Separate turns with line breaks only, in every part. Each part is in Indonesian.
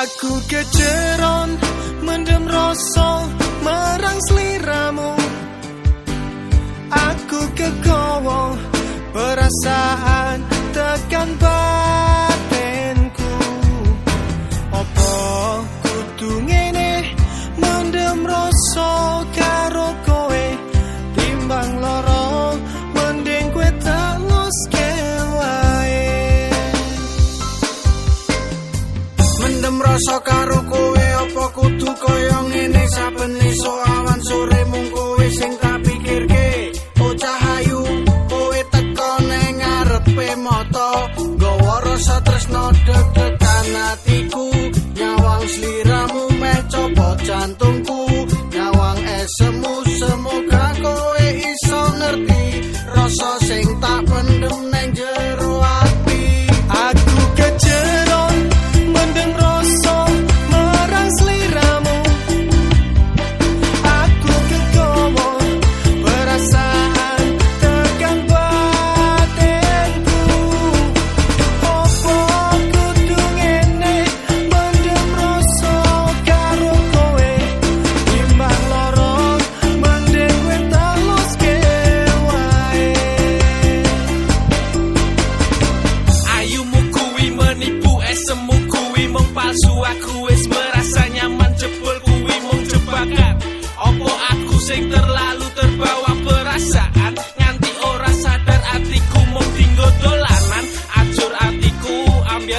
Aku keceron mendem rasa merang seliramu. Aku kegowo perasaan so I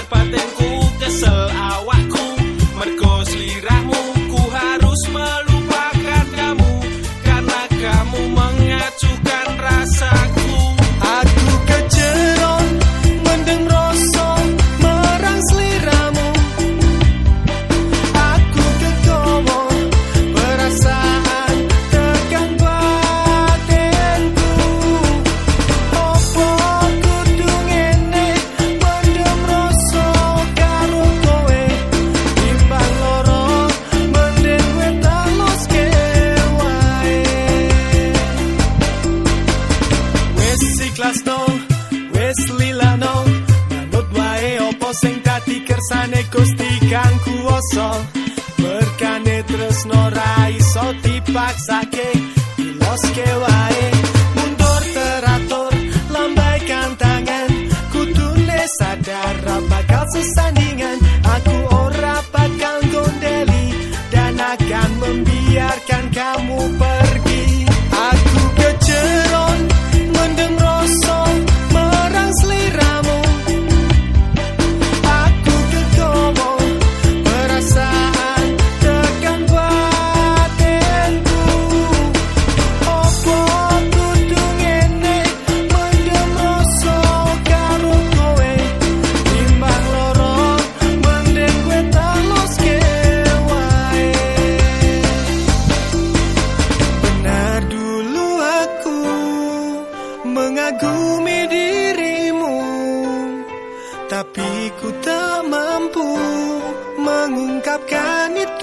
ser patente. rasa berkane tresno ra iso dipaksake loske wae. mengagumi dirimu Tapi ku tak mampu mengungkapkan itu.